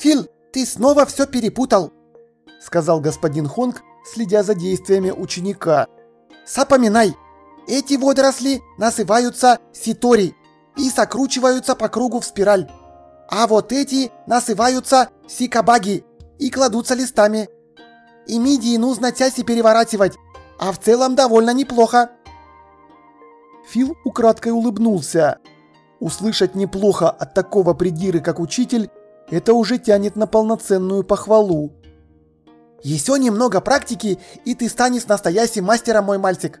Фил, ты снова все перепутал, сказал господин Хонг, следя за действиями ученика. Запоминай, эти водоросли называются ситори и сокручиваются по кругу в спираль. А вот эти называются сикабаги и кладутся листами. И мидии нужно части переворачивать, а в целом довольно неплохо. Фил украдкой улыбнулся. Услышать неплохо от такого придиры, как учитель, это уже тянет на полноценную похвалу. «Еще немного практики, и ты станешь настоящим мастером, мой мальчик»,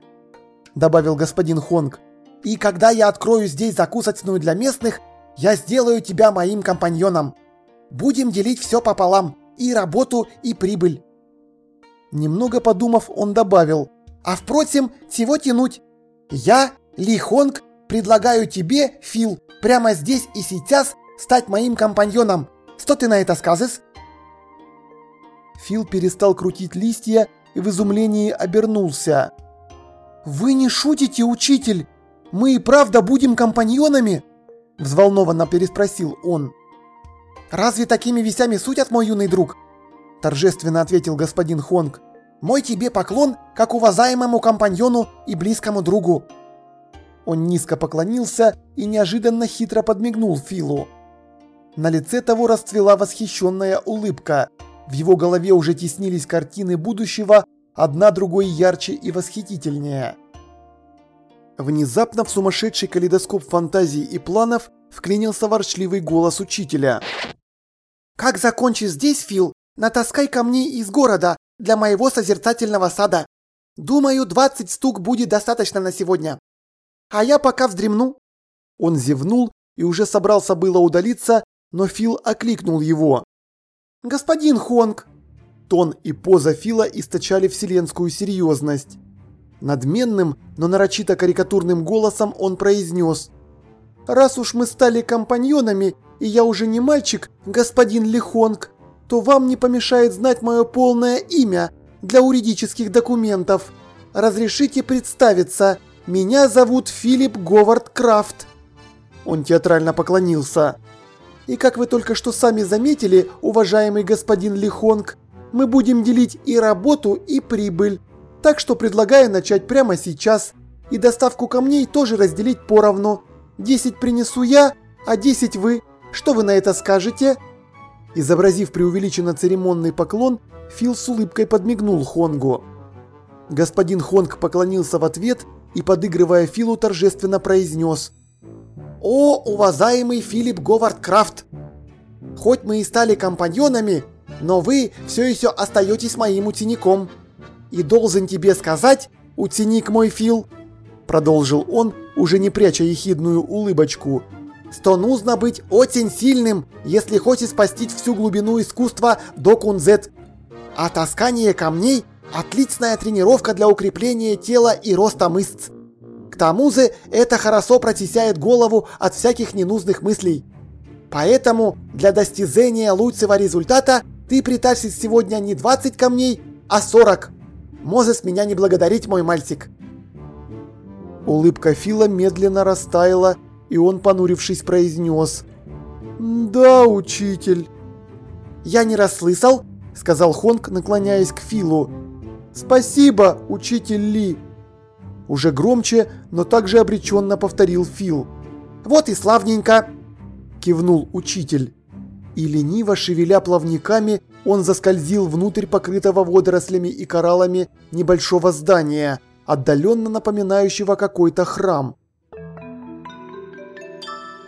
добавил господин Хонг. «И когда я открою здесь закусочную для местных, я сделаю тебя моим компаньоном. Будем делить все пополам, и работу, и прибыль». Немного подумав, он добавил. «А впрочем, чего тянуть? Я, Ли Хонг, предлагаю тебе, Фил, прямо здесь и сейчас стать моим компаньоном. Что ты на это скажешь?» Фил перестал крутить листья и в изумлении обернулся. «Вы не шутите, учитель? Мы и правда будем компаньонами?» Взволнованно переспросил он. «Разве такими весями сутят, мой юный друг?» Торжественно ответил господин Хонг. «Мой тебе поклон, как уважаемому компаньону и близкому другу». Он низко поклонился и неожиданно хитро подмигнул Филу. На лице того расцвела восхищенная улыбка. В его голове уже теснились картины будущего, одна другой ярче и восхитительнее. Внезапно в сумасшедший калейдоскоп фантазий и планов вклинился ворчливый голос учителя. «Как закончишь здесь, Фил, натаскай камней из города для моего созерцательного сада. Думаю, 20 стук будет достаточно на сегодня. А я пока вздремну». Он зевнул и уже собрался было удалиться, но Фил окликнул его. «Господин Хонг!» Тон и поза Фила источали вселенскую серьезность. Надменным, но нарочито карикатурным голосом он произнес. «Раз уж мы стали компаньонами, и я уже не мальчик, господин Лихонг, то вам не помешает знать мое полное имя для юридических документов. Разрешите представиться, меня зовут Филипп Говард Крафт». Он театрально поклонился. И как вы только что сами заметили, уважаемый господин Лихонг, мы будем делить и работу, и прибыль. Так что предлагаю начать прямо сейчас. И доставку камней тоже разделить поровну. 10 принесу я, а 10 вы. Что вы на это скажете?» Изобразив преувеличенно церемонный поклон, Фил с улыбкой подмигнул Хонгу. Господин Хонг поклонился в ответ и, подыгрывая Филу, торжественно произнес – «О, уважаемый Филипп Говард Крафт! Хоть мы и стали компаньонами, но вы все еще остаетесь моим учеником. И должен тебе сказать, ученик мой Фил, продолжил он, уже не пряча ехидную улыбочку, что нужно быть очень сильным, если хочешь спасти всю глубину искусства до кунзет. А таскание камней – отличная тренировка для укрепления тела и роста мышц тому же это хорошо протесяет голову от всяких ненужных мыслей. Поэтому для достижения лучшего результата ты притащишь сегодня не 20 камней, а 40. Можешь меня не благодарить, мой мальчик. Улыбка Фила медленно растаяла, и он, понурившись, произнес. «Да, учитель». «Я не расслышал», — сказал Хонг, наклоняясь к Филу. «Спасибо, учитель Ли», уже громче, но также обреченно повторил Фил. «Вот и славненько!» – кивнул учитель. И лениво шевеля плавниками, он заскользил внутрь покрытого водорослями и кораллами небольшого здания, отдаленно напоминающего какой-то храм.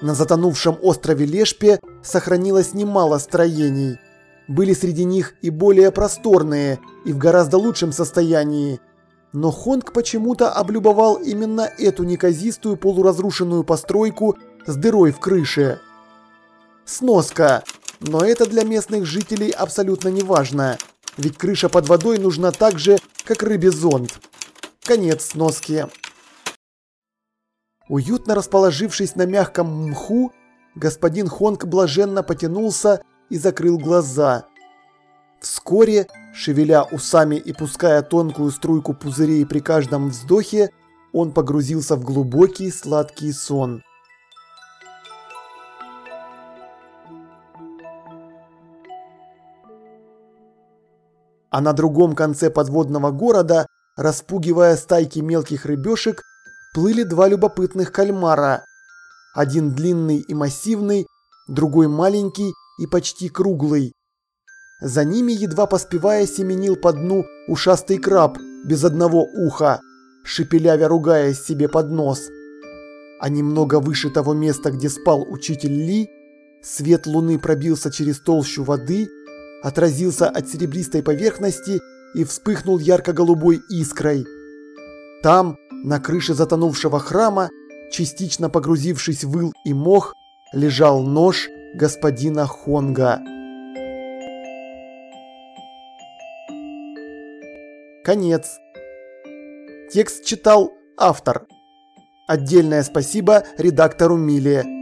На затонувшем острове Лешпе сохранилось немало строений. Были среди них и более просторные, и в гораздо лучшем состоянии – но Хонг почему-то облюбовал именно эту неказистую полуразрушенную постройку с дырой в крыше. Сноска. Но это для местных жителей абсолютно не важно, ведь крыша под водой нужна так же, как рыбе зонт. Конец сноски. Уютно расположившись на мягком мху, господин Хонг блаженно потянулся и закрыл глаза. Вскоре Шевеля усами и пуская тонкую струйку пузырей при каждом вздохе, он погрузился в глубокий сладкий сон. А на другом конце подводного города, распугивая стайки мелких рыбешек, плыли два любопытных кальмара. Один длинный и массивный, другой маленький и почти круглый. За ними, едва поспевая, семенил по дну ушастый краб без одного уха, шепелявя ругаясь себе под нос. А немного выше того места, где спал учитель Ли, свет луны пробился через толщу воды, отразился от серебристой поверхности и вспыхнул ярко-голубой искрой. Там, на крыше затонувшего храма, частично погрузившись в ил и мох, лежал нож господина Хонга. Конец. Текст читал автор. Отдельное спасибо редактору Миле.